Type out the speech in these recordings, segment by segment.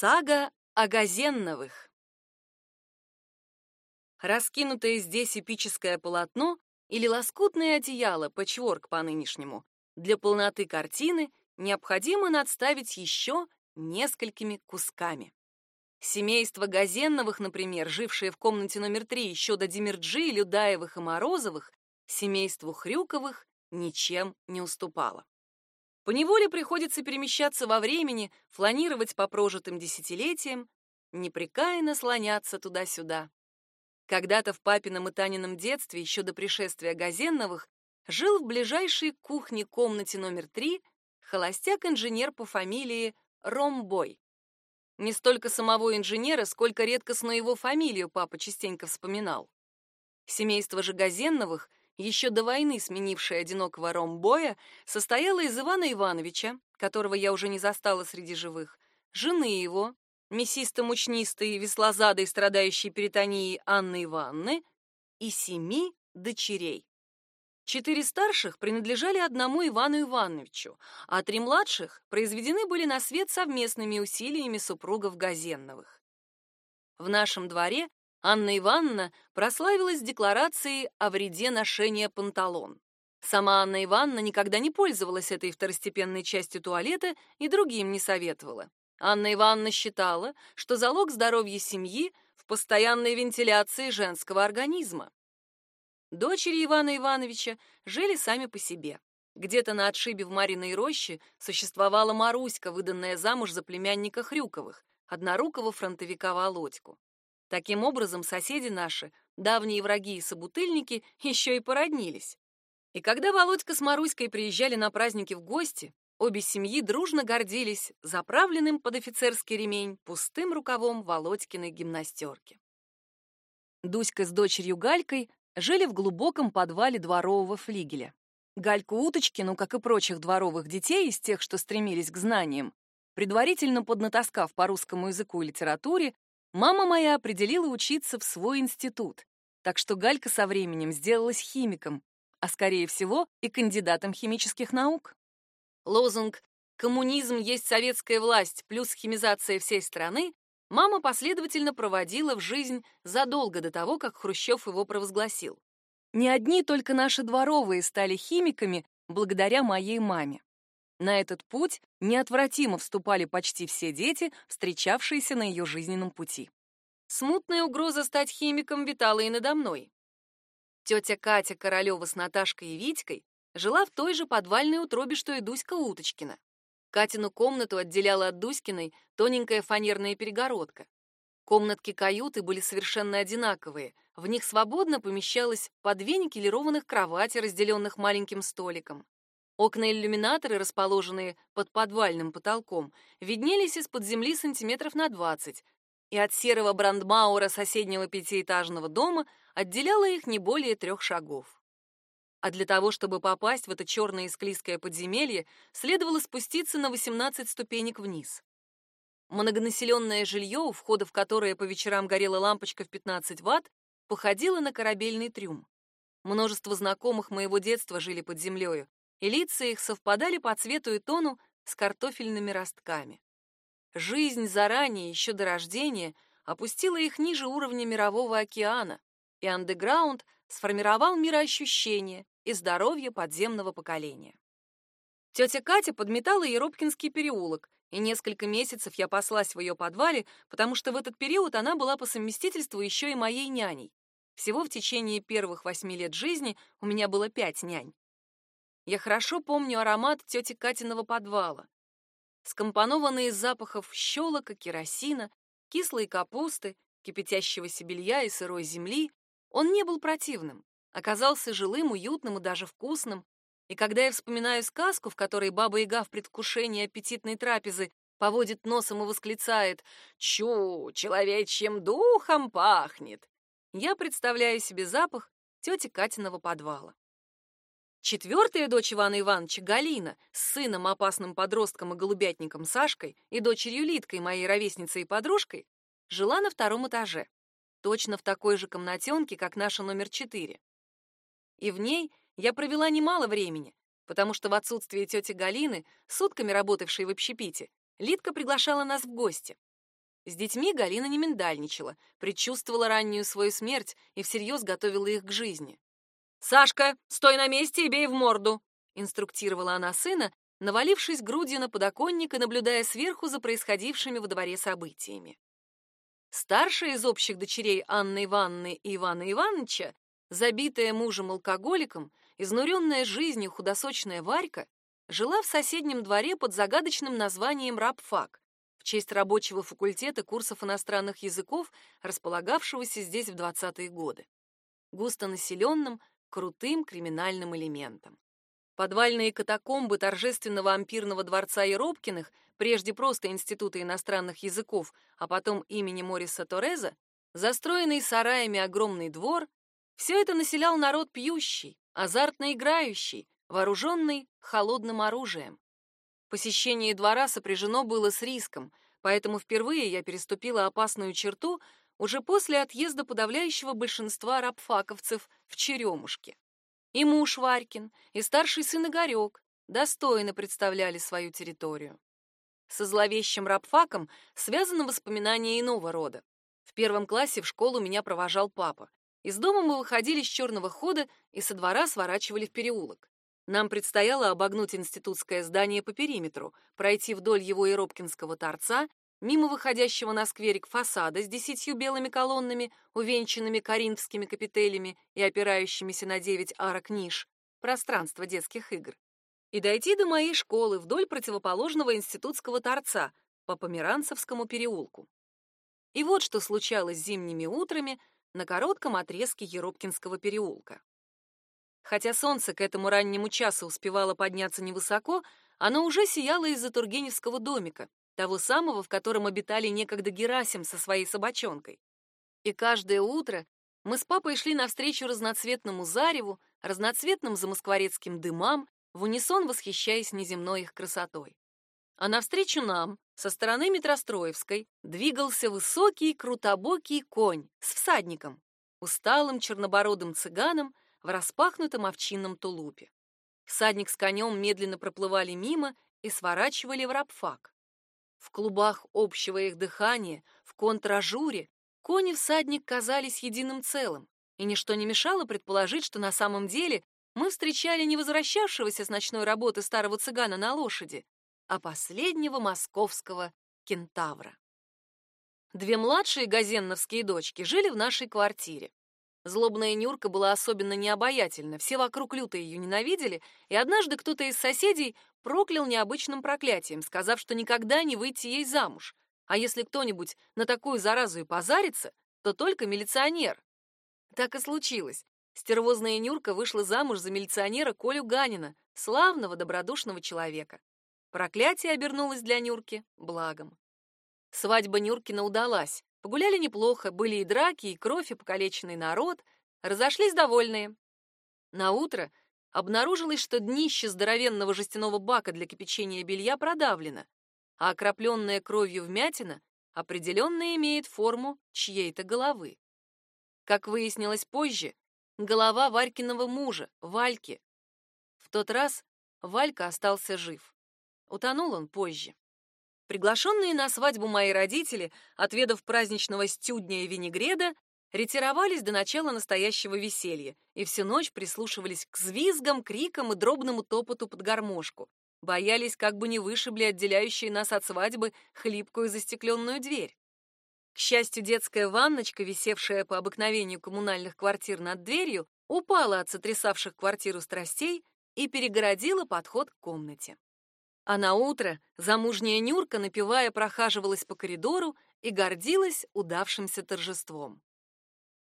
Сага о Газенновых. Раскинутое здесь эпическое полотно или лоскутное одеяло, патчворк по-нынешнему, для полноты картины необходимо надставить еще несколькими кусками. Семейство Газенновых, например, жившее в комнате номер три еще до Демирджи, Людаевых и Морозовых, семейству Хрюковых ничем не уступало. Поневоле приходится перемещаться во времени, фланировать по прожитым десятилетиям, непрекаянно слоняться туда-сюда. Когда-то в папином и Танином детстве, еще до пришествия Газенновых, жил в ближайшей кухне комнате номер три холостяк-инженер по фамилии Ромбой. Не столько самого инженера, сколько редкостно его фамилию папа частенько вспоминал. Семейство же Газенновых еще до войны сменившая одинокого Ромбоя, состояла из Ивана Ивановича, которого я уже не застала среди живых, жены его, мясисто-мучнистой, веслозадой, страдающей перитонией Анны Ивановны, и семи дочерей. Четыре старших принадлежали одному Ивану Ивановичу, а три младших произведены были на свет совместными усилиями супругов Газенновых. В нашем дворе Анна Ивановна прославилась декларацией о вреде ношения панталон. Сама Анна Ивановна никогда не пользовалась этой второстепенной частью туалета и другим не советовала. Анна Ивановна считала, что залог здоровья семьи в постоянной вентиляции женского организма. Дочери Ивана Ивановича жили сами по себе. Где-то на отшибе в Мариной роще существовала Маруська, выданная замуж за племянника Хрюковых, однорукого фронтовика Володьку. Таким образом, соседи наши, давние враги и собутыльники, еще и породнились. И когда Володька с Маруськой приезжали на праздники в гости, обе семьи дружно гордились заправленным под офицерский ремень пустым рукавом Володькиной гимнастерки. Дуська с дочерью Галькой жили в глубоком подвале дворового флигеля. Гальку Уточкину, как и прочих дворовых детей из тех, что стремились к знаниям, предварительно поднатаскав по русскому языку и литературе, Мама моя определила учиться в свой институт, так что Галька со временем сделалась химиком, а скорее всего и кандидатом химических наук. Лозунг «Коммунизм есть советская власть плюс химизация всей страны» мама последовательно проводила в жизнь задолго до того, как Хрущев его провозгласил. Не одни только наши дворовые стали химиками благодаря моей маме. На этот путь неотвратимо вступали почти все дети, встречавшиеся на ее жизненном пути. Смутная угроза стать химиком витала и надо мной. Тетя Катя Королева с Наташкой и Витькой жила в той же подвальной утробе, что и Дуська Уточкина. Катину комнату отделяла от Дуськиной тоненькая фанерная перегородка. Комнатки каюты были совершенно одинаковые. В них свободно помещалось по две никелированных кровати, разделенных маленьким столиком. Окна-иллюминаторы, расположенные под подвальным потолком, виднелись из-под земли сантиметров на 20, и от серого брандмаура соседнего пятиэтажного дома отделяло их не более трех шагов. А для того, чтобы попасть в это черное склизкое подземелье, следовало спуститься на 18 ступенек вниз. Многонаселенное жилье, у входа в которое по вечерам горела лампочка в 15 ватт, походило на корабельный трюм. Множество знакомых моего детства жили под землею, и лица их совпадали по цвету и тону с картофельными ростками. Жизнь заранее, еще до рождения, опустила их ниже уровня мирового океана, и андеграунд сформировал мироощущение и здоровье подземного поколения. Тетя Катя подметала Еропкинский переулок, и несколько месяцев я паслась в ее подвале, потому что в этот период она была по совместительству еще и моей няней. Всего в течение первых восьми лет жизни у меня было пять нянь. Я хорошо помню аромат тети Катиного подвала. Скомпонованный из запахов щелока, керосина, кислой капусты, кипятящегося белья и сырой земли, он не был противным, оказался жилым, уютным и даже вкусным. И когда я вспоминаю сказку, в которой Баба-Яга в предвкушении аппетитной трапезы поводит носом и восклицает «Чу, человечьим духом пахнет!», я представляю себе запах тети Катиного подвала. Четвертая дочь Ивана Ивановича, Галина, с сыном, опасным подростком и голубятником Сашкой и дочерью Литкой, моей ровесницей и подружкой, жила на втором этаже, точно в такой же комнатенке, как наша номер четыре. И в ней я провела немало времени, потому что в отсутствие тети Галины, сутками работавшей в общепите, Литка приглашала нас в гости. С детьми Галина не миндальничала, предчувствовала раннюю свою смерть и всерьез готовила их к жизни. «Сашка, стой на месте и бей в морду!» — инструктировала она сына, навалившись грудью на подоконник и наблюдая сверху за происходившими во дворе событиями. Старшая из общих дочерей Анны Ивановны и Ивана Ивановича, забитая мужем-алкоголиком, изнуренная жизнью худосочная Варька, жила в соседнем дворе под загадочным названием рабфак, в честь рабочего факультета курсов иностранных языков, располагавшегося здесь в 20-е годы. Густонаселенным, крутым криминальным элементом. Подвальные катакомбы торжественного ампирного дворца Еропкиных, прежде просто Института иностранных языков, а потом имени Мориса Тореза, застроенный сараями огромный двор, все это населял народ пьющий, азартно играющий, вооруженный холодным оружием. Посещение двора сопряжено было с риском, поэтому впервые я переступила опасную черту уже после отъезда подавляющего большинства рабфаковцев в Черемушке. И муж Варькин, и старший сын Игорек достойно представляли свою территорию. Со зловещим рабфаком связано воспоминание иного рода. В первом классе в школу меня провожал папа. Из дома мы выходили с черного хода и со двора сворачивали в переулок. Нам предстояло обогнуть институтское здание по периметру, пройти вдоль его Еропкинского торца, мимо выходящего на скверик фасада с десятью белыми колоннами, увенчанными коринфскими капителями и опирающимися на девять арок ниш, пространство детских игр, и дойти до моей школы вдоль противоположного институтского торца по Померанцевскому переулку. И вот что случалось зимними утрами на коротком отрезке Еропкинского переулка. Хотя солнце к этому раннему часу успевало подняться невысоко, оно уже сияло из-за Тургеневского домика, того самого, в котором обитали некогда Герасим со своей собачонкой. И каждое утро мы с папой шли навстречу разноцветному зареву, разноцветным замоскворецким дымам, в унисон восхищаясь неземной их красотой. А навстречу нам, со стороны Метростроевской, двигался высокий крутобокий конь с всадником, усталым чернобородым цыганом, в распахнутом овчинном тулупе. Всадник с конем медленно проплывали мимо и сворачивали в рабфак. В клубах общего их дыхания, в контражуре, кони всадник казались единым целым, и ничто не мешало предположить, что на самом деле мы встречали не возвращавшегося с ночной работы старого цыгана на лошади, а последнего московского кентавра. Две младшие газенновские дочки жили в нашей квартире. Злобная Нюрка была особенно необаятельна, все вокруг люто ее ненавидели, и однажды кто-то из соседей проклял необычным проклятием, сказав, что никогда не выйти ей замуж, а если кто-нибудь на такую заразу и позарится, то только милиционер. Так и случилось. Стервозная Нюрка вышла замуж за милиционера Колю Ганина, славного добродушного человека. Проклятие обернулось для Нюрки благом. Свадьба Нюркина удалась. Погуляли неплохо, были и драки, и кровь, и покалеченный народ. Разошлись довольные. На утро обнаружилось, что днище здоровенного жестяного бака для кипячения белья продавлено, а окропленная кровью вмятина определенно имеет форму чьей-то головы. Как выяснилось позже, голова Варькиного мужа, Вальки. В тот раз Валька остался жив. Утонул он позже. Приглашенные на свадьбу мои родители, отведав праздничного стюдня и винегреда, ретировались до начала настоящего веселья и всю ночь прислушивались к звизгам, крикам и дробному топоту под гармошку. Боялись, как бы не вышибли отделяющие нас от свадьбы хлипкую застекленную дверь. К счастью, детская ванночка, висевшая по обыкновению коммунальных квартир над дверью, упала от сотрясавших квартиру страстей и перегородила подход к комнате. А на утро замужняя Нюрка, напевая, прохаживалась по коридору и гордилась удавшимся торжеством.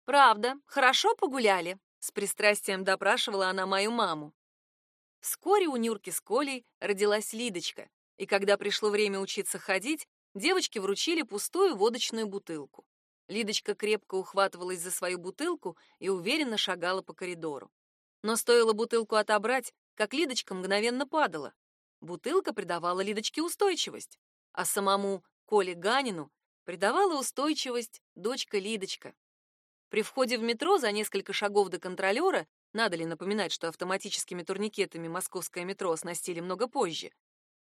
«Правда, хорошо погуляли?» — с пристрастием допрашивала она мою маму. Вскоре у Нюрки с Колей родилась Лидочка, и когда пришло время учиться ходить, девочки вручили пустую водочную бутылку. Лидочка крепко ухватывалась за свою бутылку и уверенно шагала по коридору. Но стоило бутылку отобрать, как Лидочка мгновенно падала. Бутылка придавала Лидочке устойчивость, а самому Коле Ганину придавала устойчивость дочка Лидочка. При входе в метро за несколько шагов до контролера, надо ли напоминать, что автоматическими турникетами московское метро оснастили много позже,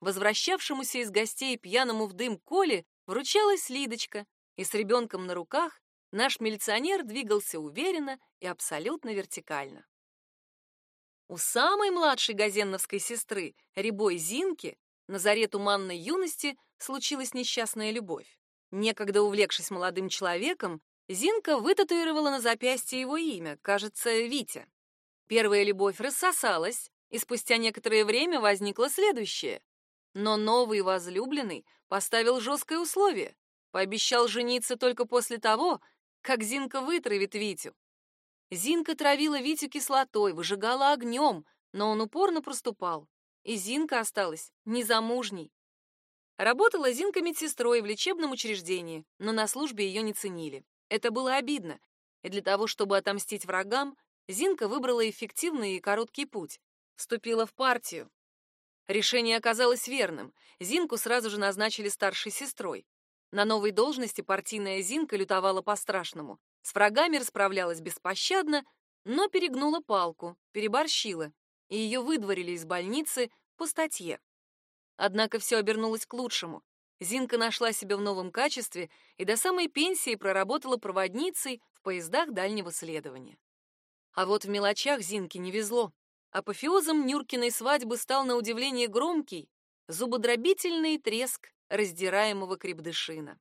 возвращавшемуся из гостей пьяному в дым Коле вручалась Лидочка, и с ребенком на руках наш милиционер двигался уверенно и абсолютно вертикально. У самой младшей газенновской сестры, Рябой Зинки, на заре туманной юности случилась несчастная любовь. Некогда увлекшись молодым человеком, Зинка вытатуировала на запястье его имя, кажется, Витя. Первая любовь рассосалась, и спустя некоторое время возникло следующее. Но новый возлюбленный поставил жесткое условие. Пообещал жениться только после того, как Зинка вытравит Витю. Зинка травила Витю кислотой, выжигала огнем, но он упорно проступал. И Зинка осталась незамужней. Работала Зинка медсестрой в лечебном учреждении, но на службе ее не ценили. Это было обидно, и для того, чтобы отомстить врагам, Зинка выбрала эффективный и короткий путь. Вступила в партию. Решение оказалось верным. Зинку сразу же назначили старшей сестрой. На новой должности партийная Зинка лютовала по-страшному. С врагами расправлялась беспощадно, но перегнула палку, переборщила, и ее выдворили из больницы по статье. Однако все обернулось к лучшему. Зинка нашла себя в новом качестве и до самой пенсии проработала проводницей в поездах дальнего следования. А вот в мелочах Зинке не везло. Апофеозом Нюркиной свадьбы стал на удивление громкий, зубодробительный треск раздираемого крепдышина.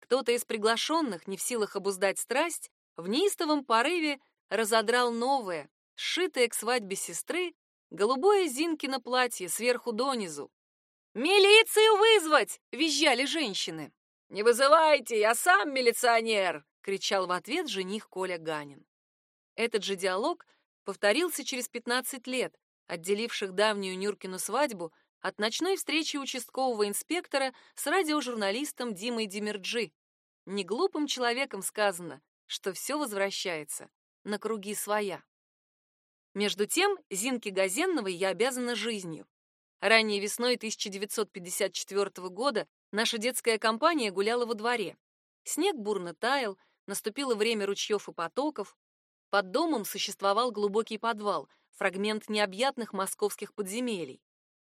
Кто-то из приглашенных, не в силах обуздать страсть, в неистовом порыве разодрал новое, сшитое к свадьбе сестры, голубое Зинкино платье сверху донизу, «Милицию вызвать!» — визжали женщины. «Не вызывайте, я сам милиционер!» — кричал в ответ жених Коля Ганин. Этот же диалог повторился через 15 лет, отделивших давнюю Нюркину свадьбу от ночной встречи участкового инспектора с радиожурналистом Димой Демирджи. Неглупым человеком сказано, что все возвращается на круги своя. Между тем, Зинке Газенновой я обязана жизнью. Ранней весной 1954 года наша детская компания гуляла во дворе. Снег бурно таял, наступило время ручьев и потоков. Под домом существовал глубокий подвал, фрагмент необъятных московских подземелий.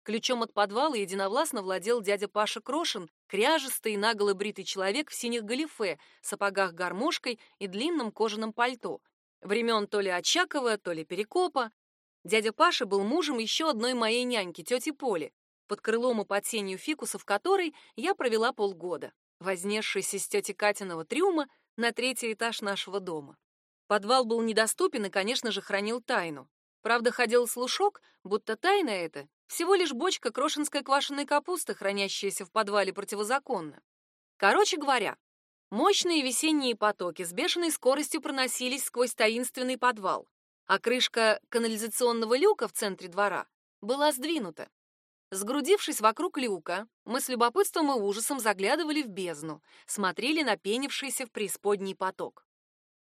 Ключом от подвала единовластно владел дядя Паша Крошин, кряжистый и наголо бритый человек в синих галифе, сапогах гармошкой и длинном кожаном пальто. Времен то ли Очакова, то ли Перекопа, Дядя Паша был мужем еще одной моей няньки, тети Поли, под крылом и под сенью фикусов которой я провела полгода, вознесшись из тети Катиного трюма на третий этаж нашего дома. Подвал был недоступен и, конечно же, хранил тайну. Правда, ходил слушок, будто тайна эта всего лишь бочка крошинской квашеной капусты, хранящаяся в подвале противозаконно. Короче говоря, мощные весенние потоки с бешеной скоростью проносились сквозь таинственный подвал а крышка канализационного люка в центре двора была сдвинута. Сгрудившись вокруг люка, мы с любопытством и ужасом заглядывали в бездну, смотрели на пенившийся в преисподней поток.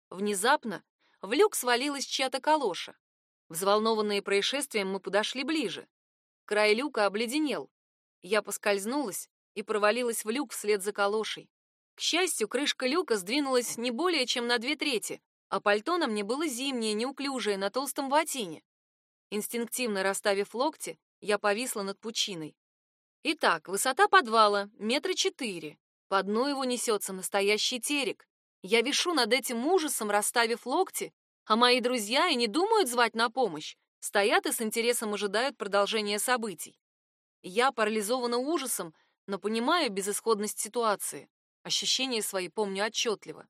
Внезапно в люк свалилась чья-то калоша. Взволнованные происшествием, мы подошли ближе. Край люка обледенел. Я поскользнулась и провалилась в люк вслед за калошей. К счастью, крышка люка сдвинулась не более чем на две трети, а пальто на мне было зимнее, неуклюжее, на толстом ватине. Инстинктивно расставив локти, я повисла над пучиной. Итак, высота подвала — метра четыре. По дну его несется настоящий терек. Я вишу над этим ужасом, расставив локти, а мои друзья и не думают звать на помощь, стоят и с интересом ожидают продолжения событий. Я парализована ужасом, но понимаю безысходность ситуации. Ощущения свои помню отчетливо.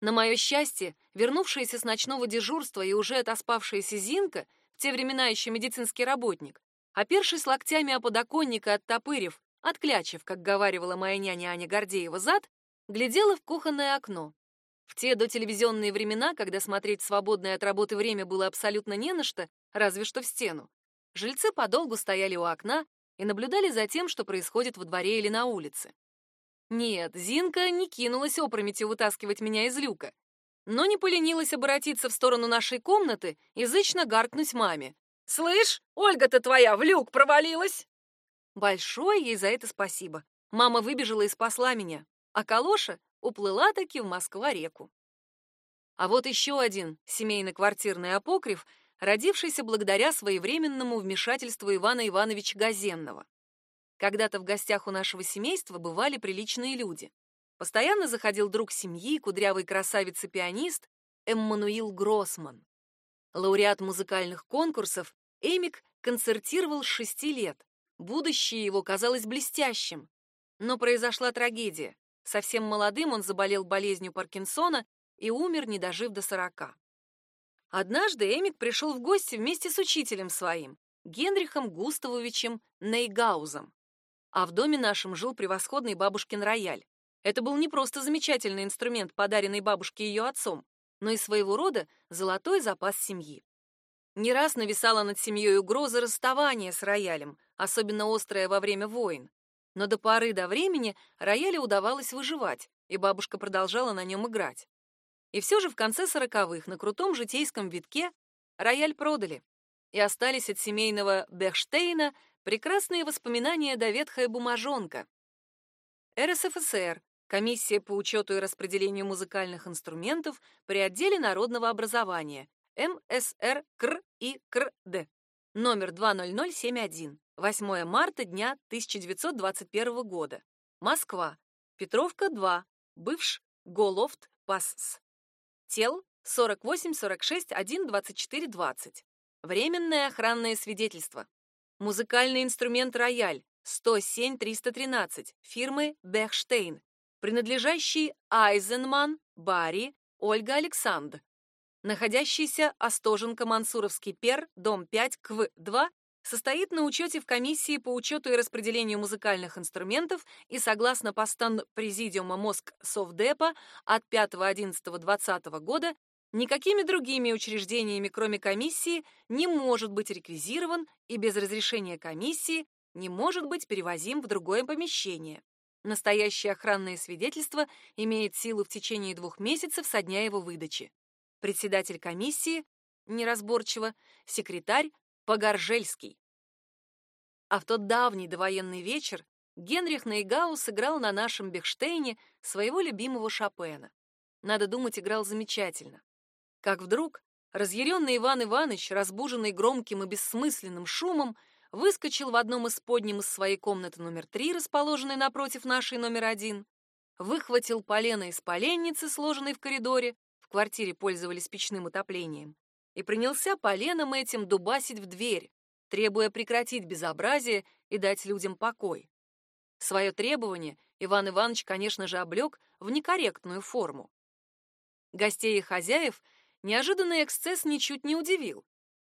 На мое счастье, вернувшаяся с ночного дежурства и уже отоспавшаяся Зинка, в те времена еще медицинский работник, опершись локтями о подоконник и оттопырив, отклячив, как говаривала моя няня Аня Гордеева, зад, глядела в кухонное окно. В те дотелевизионные времена, когда смотреть свободное от работы время было абсолютно не на что, разве что в стену, жильцы подолгу стояли у окна и наблюдали за тем, что происходит во дворе или на улице. Нет, Зинка не кинулась опрометью вытаскивать меня из люка, но не поленилась обратиться в сторону нашей комнаты и зычно гаркнуть маме. «Слышь, Ольга-то твоя в люк провалилась!» Большое ей за это спасибо. Мама выбежала и спасла меня, а Калоша уплыла таки в Москва-реку. А вот еще один семейно-квартирный апокриф, родившийся благодаря своевременному вмешательству Ивана Ивановича Газенного. Когда-то в гостях у нашего семейства бывали приличные люди. Постоянно заходил друг семьи, кудрявый красавец-пианист Эммануил Гроссман. Лауреат музыкальных конкурсов, Эмик концертировал с шести лет. Будущее его казалось блестящим. Но произошла трагедия. Совсем молодым он заболел болезнью Паркинсона и умер, не дожив до сорока. Однажды Эмик пришел в гости вместе с учителем своим, Генрихом Густавовичем Нейгаузом. А в доме нашем жил превосходный бабушкин рояль. Это был не просто замечательный инструмент, подаренный бабушке ее отцом, но и своего рода золотой запас семьи. Не раз нависала над семьей угроза расставания с роялем, особенно острая во время войн. Но до поры до времени роялю удавалось выживать, и бабушка продолжала на нем играть. И все же в конце сороковых на крутом житейском витке рояль продали, и остались от семейного Бехштейна прекрасные воспоминания да ветхая бумажонка. РСФСР, Комиссия по учету и распределению музыкальных инструментов при отделе народного образования, МСР КР и КРД, номер 20071, 8 марта дня 1921 года. Москва. Петровка 2, бывш Голофт Пассс. Тел 48 46 1 24 20. Временное охранное свидетельство. Музыкальный инструмент рояль 107 313 фирмы Бехштейн, принадлежащий Айзенман Барри Ольга Александр, находящийся Остоженко-Мансуровский пер, дом 5, КВ-2, состоит на учете в комиссии по учету и распределению музыкальных инструментов и согласно постан Президиума Моск Совдепа от 5.11.2020 года никакими другими учреждениями, кроме комиссии, не может быть реквизирован и без разрешения комиссии не может быть перевозим в другое помещение. Настоящее охранное свидетельство имеет силу в течение двух месяцев со дня его выдачи. Председатель комиссии неразборчиво, секретарь Погоржельский. А в тот давний довоенный вечер Генрих Нейгау сыграл на нашем Бехштейне своего любимого Шопена. Надо думать, играл замечательно. Как вдруг разъяренный Иван Иванович, разбуженный громким и бессмысленным шумом, выскочил в одном из подним из своей комнаты номер три, расположенной напротив нашей номер один, выхватил полено из поленницы, сложенной в коридоре, квартире пользовались печным отоплением, и принялся поленом этим дубасить в дверь, требуя прекратить безобразие и дать людям покой. Свое требование Иван Иванович, конечно же, облег в некорректную форму. Гостей и хозяев неожиданный эксцесс ничуть не удивил.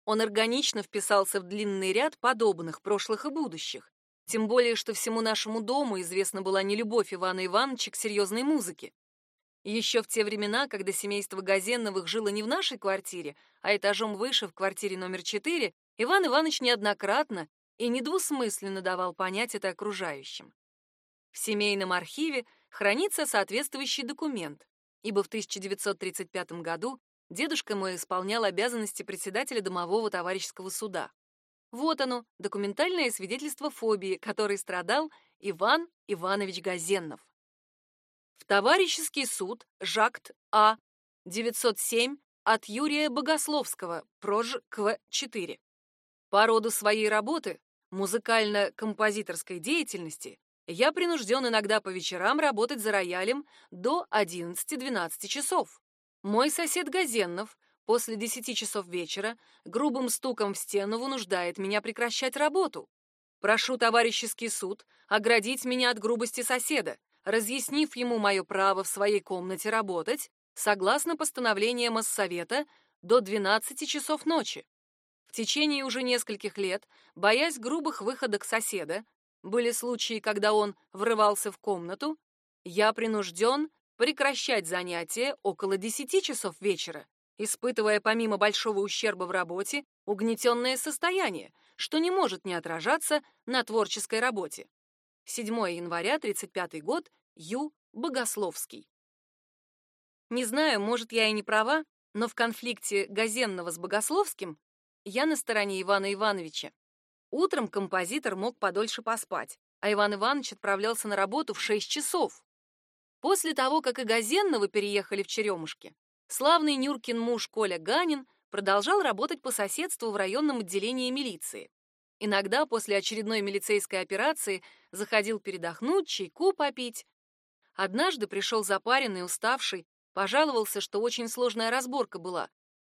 Он органично вписался в длинный ряд подобных прошлых и будущих. Тем более, что всему нашему дому известна была нелюбовь Ивана Ивановича к серьезной музыке. Еще в те времена, когда семейство Газенновых жило не в нашей квартире, а этажом выше, в квартире номер 4, Иван Иванович неоднократно и недвусмысленно давал понять это окружающим. В семейном архиве хранится соответствующий документ, ибо в 1935 году Дедушка мой исполнял обязанности председателя домового товарищеского суда. Вот оно, документальное свидетельство фобии, которой страдал Иван Иванович Газеннов. В товарищеский суд Жакт А 907 от Юрия Богословского, прож КВ-4. По роду своей работы, музыкально-композиторской деятельности, я принужден иногда по вечерам работать за роялем до 11-12 часов. Мой сосед Газеннов после десяти часов вечера грубым стуком в стену вынуждает меня прекращать работу. Прошу товарищеский суд оградить меня от грубости соседа, разъяснив ему мое право в своей комнате работать согласно постановлениям Моссовета до 12 часов ночи. В течение уже нескольких лет, боясь грубых выходок соседа, были случаи, когда он врывался в комнату, я принужден прекращать занятия около 10 часов вечера, испытывая помимо большого ущерба в работе угнетенное состояние, что не может не отражаться на творческой работе. 7 января 35 год, Ю. Богословский. Не знаю, может, я и не права, но в конфликте Газенного с Богословским я на стороне Ивана Ивановича. Утром композитор мог подольше поспать, а Иван Иванович отправлялся на работу в 6 часов. После того, как и Газенновы переехали в Черемушки, славный Нюркин муж Коля Ганин продолжал работать по соседству в районном отделении милиции. Иногда после очередной милицейской операции заходил передохнуть, чайку попить. Однажды пришел запаренный, уставший, пожаловался, что очень сложная разборка была.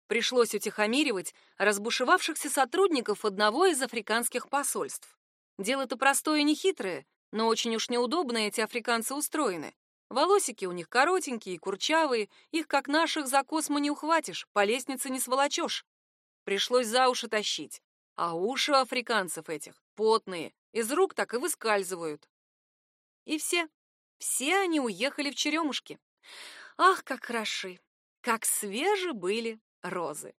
Пришлось утихомиривать разбушевавшихся сотрудников одного из африканских посольств. Дело-то простое и нехитрое, но очень уж неудобно эти африканцы устроены. Волосики у них коротенькие, курчавые, их, как наших, за косму не ухватишь, по лестнице не сволочешь. Пришлось за уши тащить. А уши африканцев этих потные, из рук так и выскальзывают. И все, все они уехали в Черемушки. Ах, как хороши, как свежи были розы.